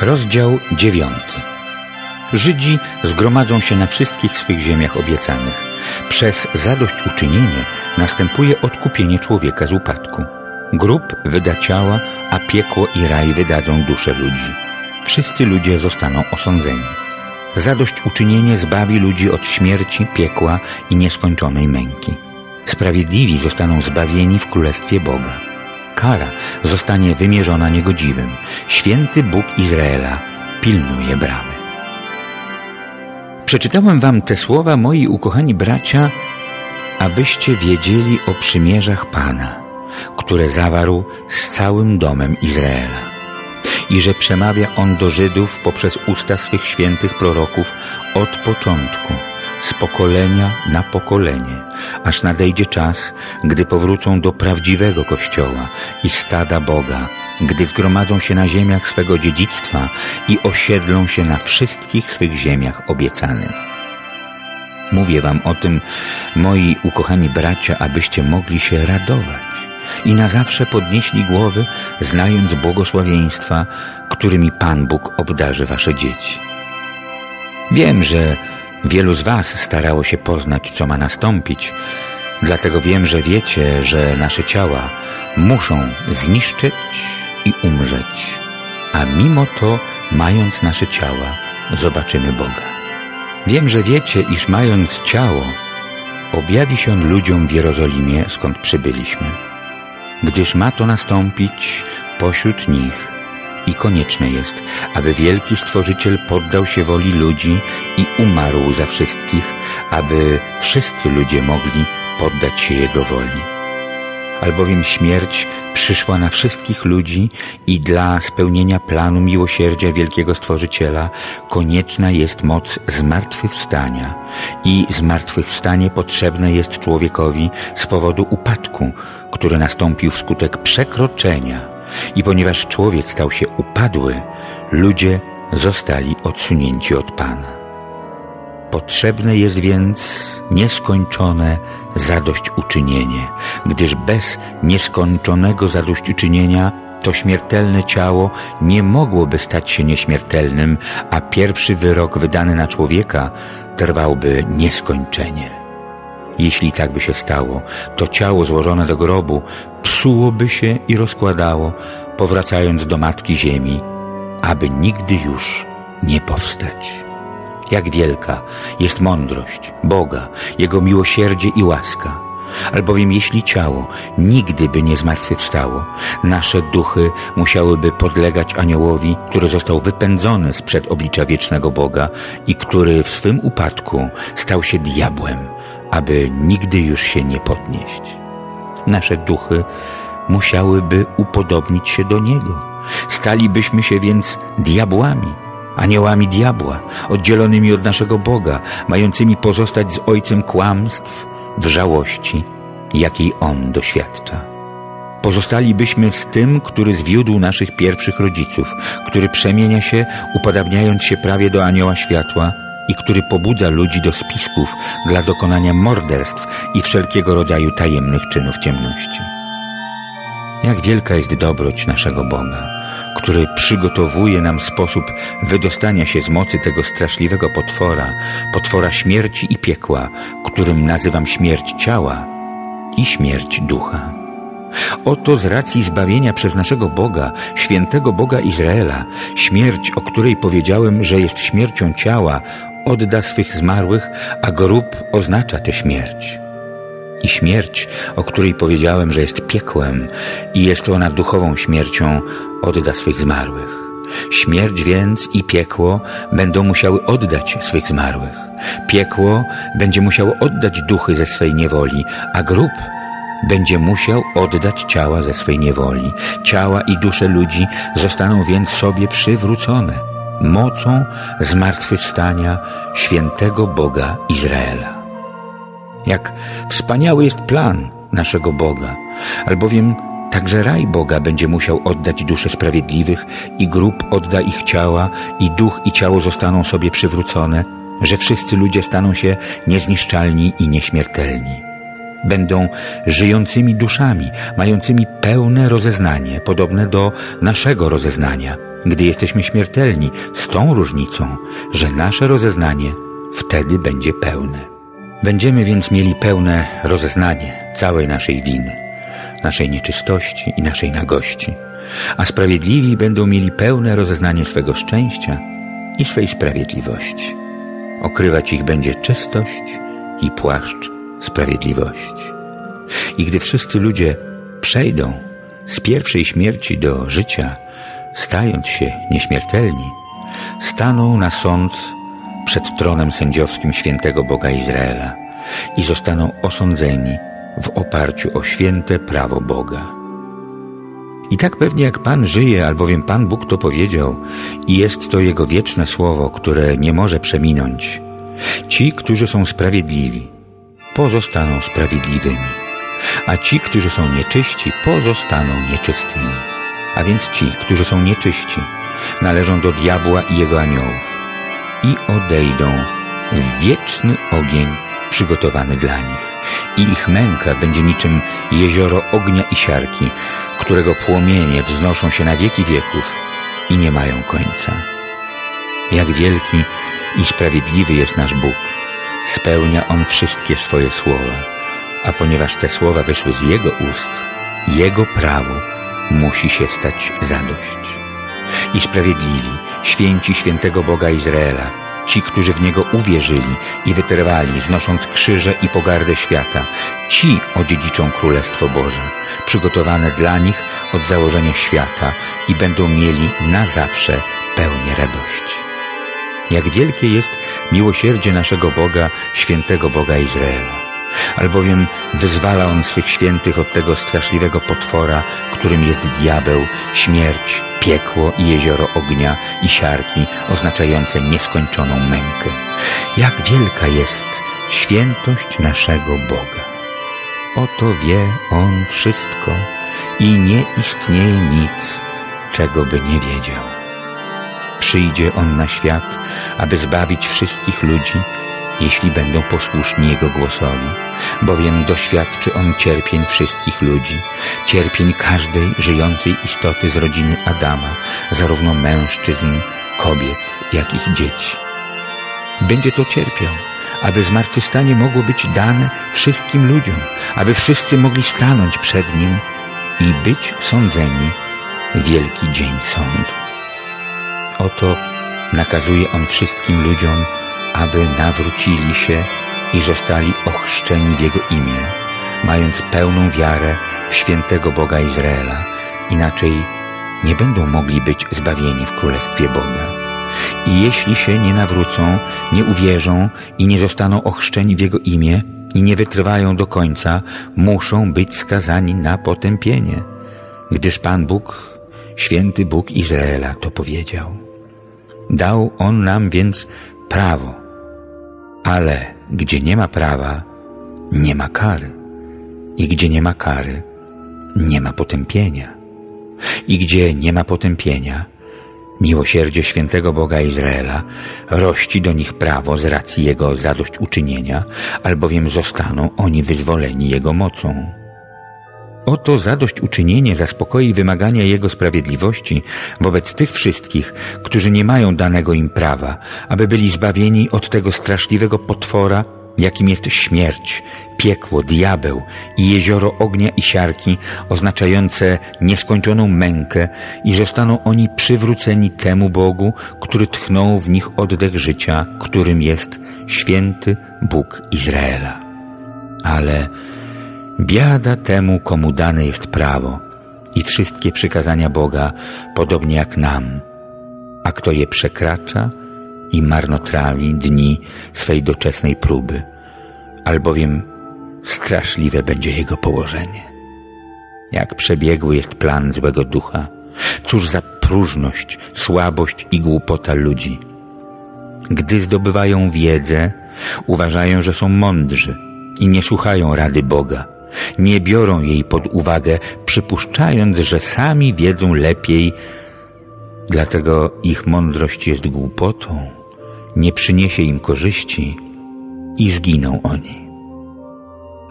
Rozdział dziewiąty. Żydzi zgromadzą się na wszystkich swych ziemiach obiecanych. Przez zadośćuczynienie następuje odkupienie człowieka z upadku. Grób wyda ciała, a piekło i raj wydadzą dusze ludzi. Wszyscy ludzie zostaną osądzeni. Zadośćuczynienie zbawi ludzi od śmierci, piekła i nieskończonej męki. Sprawiedliwi zostaną zbawieni w Królestwie Boga. Kara zostanie wymierzona niegodziwym. Święty Bóg Izraela pilnuje bramy. Przeczytałem wam te słowa, moi ukochani bracia, abyście wiedzieli o przymierzach Pana, które zawarł z całym domem Izraela i że przemawia On do Żydów poprzez usta swych świętych proroków od początku, z pokolenia na pokolenie, aż nadejdzie czas, gdy powrócą do prawdziwego Kościoła i stada Boga, gdy zgromadzą się na ziemiach swego dziedzictwa i osiedlą się na wszystkich swych ziemiach obiecanych. Mówię wam o tym, moi ukochani bracia, abyście mogli się radować i na zawsze podnieśli głowy, znając błogosławieństwa, którymi Pan Bóg obdarzy wasze dzieci. Wiem, że wielu z was starało się poznać, co ma nastąpić, dlatego wiem, że wiecie, że nasze ciała muszą zniszczyć i umrzeć, a mimo to, mając nasze ciała, zobaczymy Boga. Wiem, że wiecie, iż mając ciało, objawi się ludziom w Jerozolimie, skąd przybyliśmy. Gdyż ma to nastąpić pośród nich i konieczne jest, aby wielki Stworzyciel poddał się woli ludzi i umarł za wszystkich, aby wszyscy ludzie mogli poddać się Jego woli. Albowiem śmierć przyszła na wszystkich ludzi i dla spełnienia planu miłosierdzia wielkiego Stworzyciela konieczna jest moc zmartwychwstania. I zmartwychwstanie potrzebne jest człowiekowi z powodu upadku, który nastąpił wskutek przekroczenia i ponieważ człowiek stał się upadły, ludzie zostali odsunięci od Pana. Potrzebne jest więc nieskończone zadośćuczynienie, gdyż bez nieskończonego zadośćuczynienia to śmiertelne ciało nie mogłoby stać się nieśmiertelnym, a pierwszy wyrok wydany na człowieka trwałby nieskończenie. Jeśli tak by się stało, to ciało złożone do grobu psułoby się i rozkładało, powracając do Matki Ziemi, aby nigdy już nie powstać. Jak wielka jest mądrość Boga, Jego miłosierdzie i łaska. Albowiem jeśli ciało nigdy by nie zmartwychwstało, nasze duchy musiałyby podlegać aniołowi, który został wypędzony sprzed oblicza wiecznego Boga i który w swym upadku stał się diabłem, aby nigdy już się nie podnieść. Nasze duchy musiałyby upodobnić się do Niego. Stalibyśmy się więc diabłami, aniołami diabła, oddzielonymi od naszego Boga, mającymi pozostać z Ojcem kłamstw, wrzałości, jakiej On doświadcza. Pozostalibyśmy z tym, który zwiódł naszych pierwszych rodziców, który przemienia się, upodabniając się prawie do anioła światła i który pobudza ludzi do spisków dla dokonania morderstw i wszelkiego rodzaju tajemnych czynów ciemności. Jak wielka jest dobroć naszego Boga, który przygotowuje nam sposób wydostania się z mocy tego straszliwego potwora, potwora śmierci i piekła, którym nazywam śmierć ciała i śmierć ducha. Oto z racji zbawienia przez naszego Boga, świętego Boga Izraela, śmierć, o której powiedziałem, że jest śmiercią ciała, odda swych zmarłych, a grób oznacza tę śmierć i śmierć, o której powiedziałem, że jest piekłem i jest ona duchową śmiercią, odda swych zmarłych. Śmierć więc i piekło będą musiały oddać swych zmarłych. Piekło będzie musiało oddać duchy ze swej niewoli, a grób będzie musiał oddać ciała ze swej niewoli. Ciała i dusze ludzi zostaną więc sobie przywrócone mocą zmartwychwstania świętego Boga Izraela. Jak wspaniały jest plan naszego Boga, albowiem Także raj Boga będzie musiał oddać dusze sprawiedliwych i grób odda ich ciała i duch i ciało zostaną sobie przywrócone, że wszyscy ludzie staną się niezniszczalni i nieśmiertelni. Będą żyjącymi duszami, mającymi pełne rozeznanie, podobne do naszego rozeznania, gdy jesteśmy śmiertelni, z tą różnicą, że nasze rozeznanie wtedy będzie pełne. Będziemy więc mieli pełne rozeznanie całej naszej winy, naszej nieczystości i naszej nagości, a sprawiedliwi będą mieli pełne rozeznanie swego szczęścia i swej sprawiedliwości. Okrywać ich będzie czystość i płaszcz sprawiedliwości. I gdy wszyscy ludzie przejdą z pierwszej śmierci do życia, stając się nieśmiertelni, staną na sąd przed tronem sędziowskim świętego Boga Izraela i zostaną osądzeni w oparciu o święte prawo Boga. I tak pewnie jak Pan żyje, albowiem Pan Bóg to powiedział i jest to Jego wieczne słowo, które nie może przeminąć. Ci, którzy są sprawiedliwi, pozostaną sprawiedliwymi, a ci, którzy są nieczyści, pozostaną nieczystymi. A więc ci, którzy są nieczyści, należą do diabła i jego aniołów i odejdą w wieczny ogień przygotowany dla nich. I ich męka będzie niczym jezioro ognia i siarki, którego płomienie wznoszą się na wieki wieków i nie mają końca. Jak wielki i sprawiedliwy jest nasz Bóg, spełnia On wszystkie swoje słowa, a ponieważ te słowa wyszły z Jego ust, Jego prawu musi się stać zadość. I sprawiedliwi, święci świętego Boga Izraela, ci, którzy w Niego uwierzyli i wytrwali, znosząc krzyże i pogardę świata, ci odziedziczą Królestwo Boże, przygotowane dla nich od założenia świata i będą mieli na zawsze pełnię radości. Jak wielkie jest miłosierdzie naszego Boga, świętego Boga Izraela. Albowiem wyzwala On swych świętych od tego straszliwego potwora, którym jest diabeł, śmierć, piekło i jezioro ognia i siarki, oznaczające nieskończoną mękę. Jak wielka jest świętość naszego Boga. Oto wie On wszystko i nie istnieje nic, czego by nie wiedział. Przyjdzie On na świat, aby zbawić wszystkich ludzi, jeśli będą posłuszni Jego głosowi, bowiem doświadczy On cierpień wszystkich ludzi, cierpień każdej żyjącej istoty z rodziny Adama, zarówno mężczyzn, kobiet, jak i dzieci. Będzie to cierpiał, aby zmartwychwstanie mogło być dane wszystkim ludziom, aby wszyscy mogli stanąć przed Nim i być sądzeni wielki dzień sądu. Oto nakazuje On wszystkim ludziom, aby nawrócili się i zostali ochrzczeni w Jego imię, mając pełną wiarę w świętego Boga Izraela, inaczej nie będą mogli być zbawieni w Królestwie Boga. I jeśli się nie nawrócą, nie uwierzą i nie zostaną ochrzczeni w Jego imię i nie wytrwają do końca, muszą być skazani na potępienie, gdyż Pan Bóg, święty Bóg Izraela to powiedział. Dał On nam więc prawo, ale gdzie nie ma prawa, nie ma kary. I gdzie nie ma kary, nie ma potępienia. I gdzie nie ma potępienia, miłosierdzie świętego Boga Izraela rości do nich prawo z racji Jego zadośćuczynienia, albowiem zostaną oni wyzwoleni Jego mocą. Oto zadośćuczynienie zaspokoi wymagania Jego sprawiedliwości wobec tych wszystkich, którzy nie mają danego im prawa, aby byli zbawieni od tego straszliwego potwora, jakim jest śmierć, piekło, diabeł i jezioro ognia i siarki, oznaczające nieskończoną mękę i zostaną oni przywróceni temu Bogu, który tchnął w nich oddech życia, którym jest święty Bóg Izraela. Ale Biada temu, komu dane jest prawo i wszystkie przykazania Boga, podobnie jak nam, a kto je przekracza i marnotrawi dni swej doczesnej próby, albowiem straszliwe będzie jego położenie. Jak przebiegły jest plan złego ducha, cóż za próżność, słabość i głupota ludzi. Gdy zdobywają wiedzę, uważają, że są mądrzy i nie słuchają rady Boga nie biorą jej pod uwagę, przypuszczając, że sami wiedzą lepiej, dlatego ich mądrość jest głupotą, nie przyniesie im korzyści i zginą oni.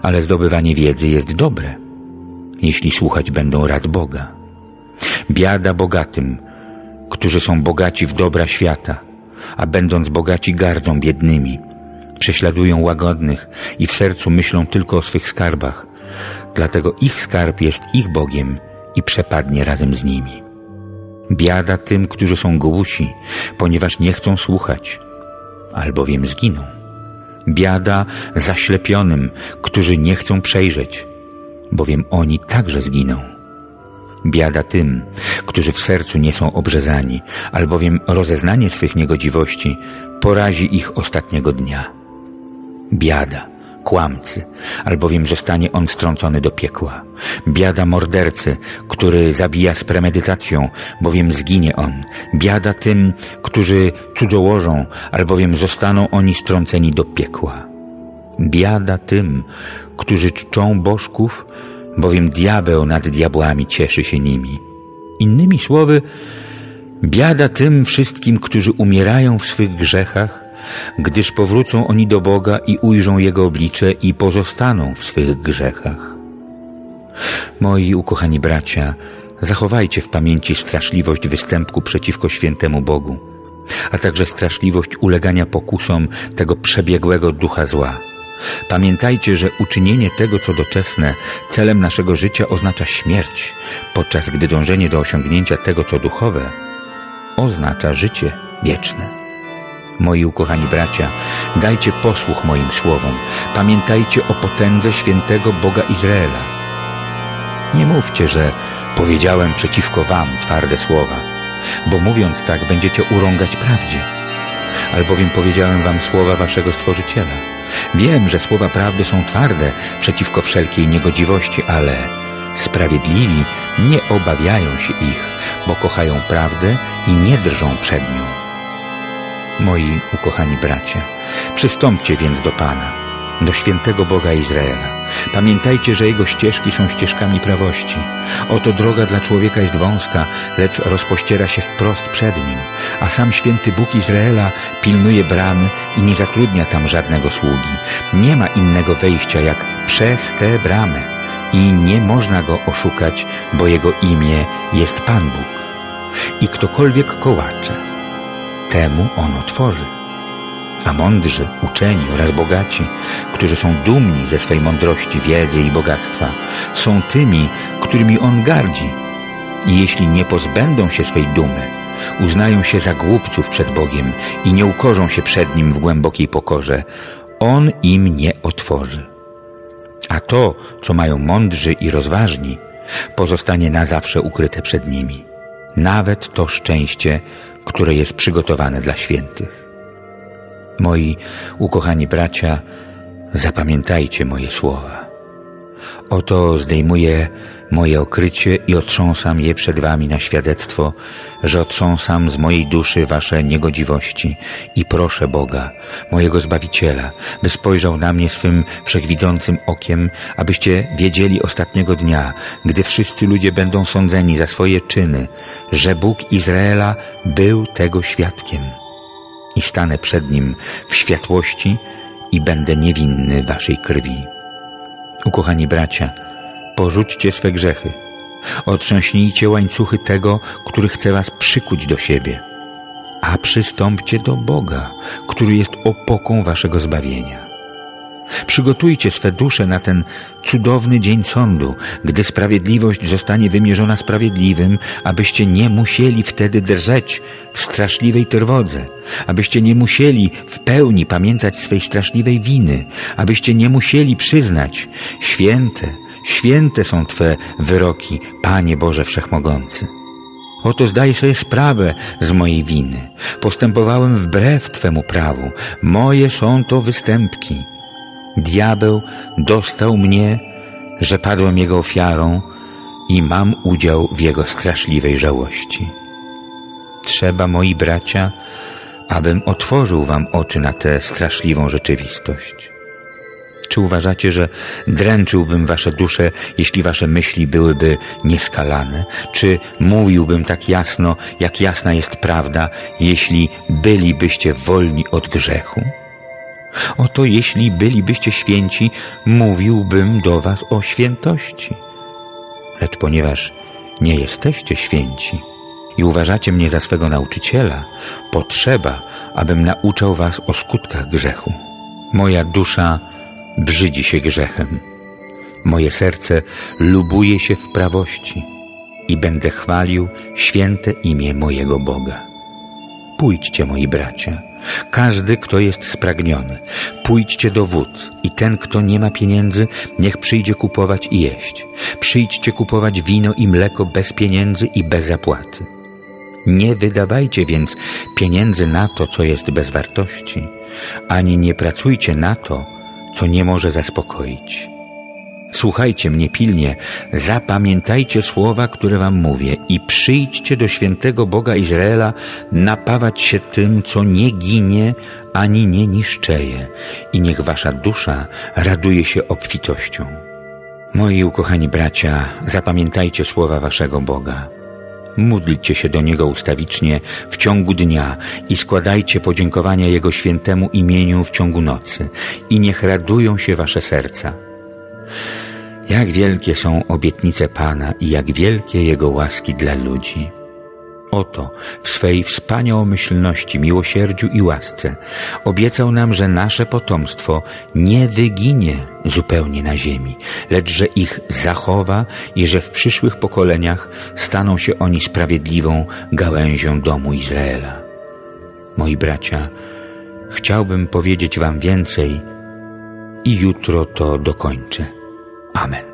Ale zdobywanie wiedzy jest dobre, jeśli słuchać będą rad Boga. Biada bogatym, którzy są bogaci w dobra świata, a będąc bogaci gardzą biednymi. Prześladują łagodnych i w sercu myślą tylko o swych skarbach. Dlatego ich skarb jest ich Bogiem i przepadnie razem z nimi. Biada tym, którzy są głusi, ponieważ nie chcą słuchać, albowiem zginą. Biada zaślepionym, którzy nie chcą przejrzeć, bowiem oni także zginą. Biada tym, którzy w sercu nie są obrzezani, albowiem rozeznanie swych niegodziwości porazi ich ostatniego dnia. Biada kłamcy, albowiem zostanie on strącony do piekła. Biada mordercy, który zabija z premedytacją, bowiem zginie on. Biada tym, którzy cudzołożą, albowiem zostaną oni strąceni do piekła. Biada tym, którzy czczą bożków, bowiem diabeł nad diabłami cieszy się nimi. Innymi słowy, biada tym wszystkim, którzy umierają w swych grzechach, gdyż powrócą oni do Boga i ujrzą Jego oblicze i pozostaną w swych grzechach. Moi ukochani bracia, zachowajcie w pamięci straszliwość występku przeciwko świętemu Bogu, a także straszliwość ulegania pokusom tego przebiegłego ducha zła. Pamiętajcie, że uczynienie tego, co doczesne, celem naszego życia oznacza śmierć, podczas gdy dążenie do osiągnięcia tego, co duchowe, oznacza życie wieczne. Moi ukochani bracia, dajcie posłuch moim słowom. Pamiętajcie o potędze świętego Boga Izraela. Nie mówcie, że powiedziałem przeciwko wam twarde słowa, bo mówiąc tak będziecie urągać prawdzie. Albowiem powiedziałem wam słowa waszego Stworzyciela. Wiem, że słowa prawdy są twarde przeciwko wszelkiej niegodziwości, ale sprawiedliwi nie obawiają się ich, bo kochają prawdę i nie drżą przed nią. Moi ukochani bracia, przystąpcie więc do Pana, do świętego Boga Izraela. Pamiętajcie, że Jego ścieżki są ścieżkami prawości. Oto droga dla człowieka jest wąska, lecz rozpościera się wprost przed nim, a sam święty Bóg Izraela pilnuje bramy i nie zatrudnia tam żadnego sługi. Nie ma innego wejścia jak przez tę bramę i nie można go oszukać, bo Jego imię jest Pan Bóg. I ktokolwiek kołacze, temu on otworzy. A mądrzy, uczeni oraz bogaci, którzy są dumni ze swej mądrości, wiedzy i bogactwa, są tymi, którymi on gardzi. I jeśli nie pozbędą się swej dumy, uznają się za głupców przed Bogiem i nie ukorzą się przed Nim w głębokiej pokorze, On im nie otworzy. A to, co mają mądrzy i rozważni, pozostanie na zawsze ukryte przed nimi. Nawet to szczęście, które jest przygotowane dla świętych. Moi ukochani bracia, zapamiętajcie moje słowa. Oto zdejmuję moje okrycie i otrząsam je przed wami na świadectwo, że otrząsam z mojej duszy wasze niegodziwości i proszę Boga, mojego Zbawiciela, by spojrzał na mnie swym wszechwidzącym okiem, abyście wiedzieli ostatniego dnia, gdy wszyscy ludzie będą sądzeni za swoje czyny, że Bóg Izraela był tego świadkiem. I stanę przed Nim w światłości i będę niewinny waszej krwi. Ukochani bracia, porzućcie swe grzechy. Otrząśnijcie łańcuchy tego, który chce was przykuć do siebie. A przystąpcie do Boga, który jest opoką waszego zbawienia. Przygotujcie swe dusze na ten cudowny dzień sądu, gdy sprawiedliwość zostanie wymierzona sprawiedliwym, abyście nie musieli wtedy drżeć w straszliwej trwodze, abyście nie musieli w pełni pamiętać swej straszliwej winy, abyście nie musieli przyznać, święte, święte są Twe wyroki, Panie Boże Wszechmogący. Oto zdaję sobie sprawę z mojej winy. Postępowałem wbrew Twemu prawu. Moje są to występki. Diabeł dostał mnie, że padłem jego ofiarą i mam udział w jego straszliwej żałości. Trzeba, moi bracia, abym otworzył wam oczy na tę straszliwą rzeczywistość. Czy uważacie, że dręczyłbym wasze dusze, jeśli wasze myśli byłyby nieskalane? Czy mówiłbym tak jasno, jak jasna jest prawda, jeśli bylibyście wolni od grzechu? Oto jeśli bylibyście święci, mówiłbym do was o świętości. Lecz ponieważ nie jesteście święci, i uważacie mnie za swego nauczyciela, potrzeba, abym nauczał was o skutkach grzechu. Moja dusza brzydzi się grzechem. Moje serce lubuje się w prawości i będę chwalił święte imię mojego Boga. Pójdźcie, moi bracia, każdy, kto jest spragniony, pójdźcie do wód i ten, kto nie ma pieniędzy, niech przyjdzie kupować i jeść. Przyjdźcie kupować wino i mleko bez pieniędzy i bez zapłaty. Nie wydawajcie więc pieniędzy na to, co jest bez wartości, ani nie pracujcie na to, co nie może zaspokoić. Słuchajcie mnie pilnie, zapamiętajcie słowa, które wam mówię i przyjdźcie do świętego Boga Izraela napawać się tym, co nie ginie ani nie niszczeje i niech wasza dusza raduje się obfitością. Moi ukochani bracia, zapamiętajcie słowa waszego Boga. Módlcie się do Niego ustawicznie w ciągu dnia i składajcie podziękowania Jego świętemu imieniu w ciągu nocy i niech radują się wasze serca. Jak wielkie są obietnice Pana i jak wielkie Jego łaski dla ludzi. Oto w swej wspaniałomyślności, miłosierdziu i łasce obiecał nam, że nasze potomstwo nie wyginie zupełnie na ziemi, lecz że ich zachowa i że w przyszłych pokoleniach staną się oni sprawiedliwą gałęzią domu Izraela. Moi bracia, chciałbym powiedzieć wam więcej i jutro to dokończę. Amen.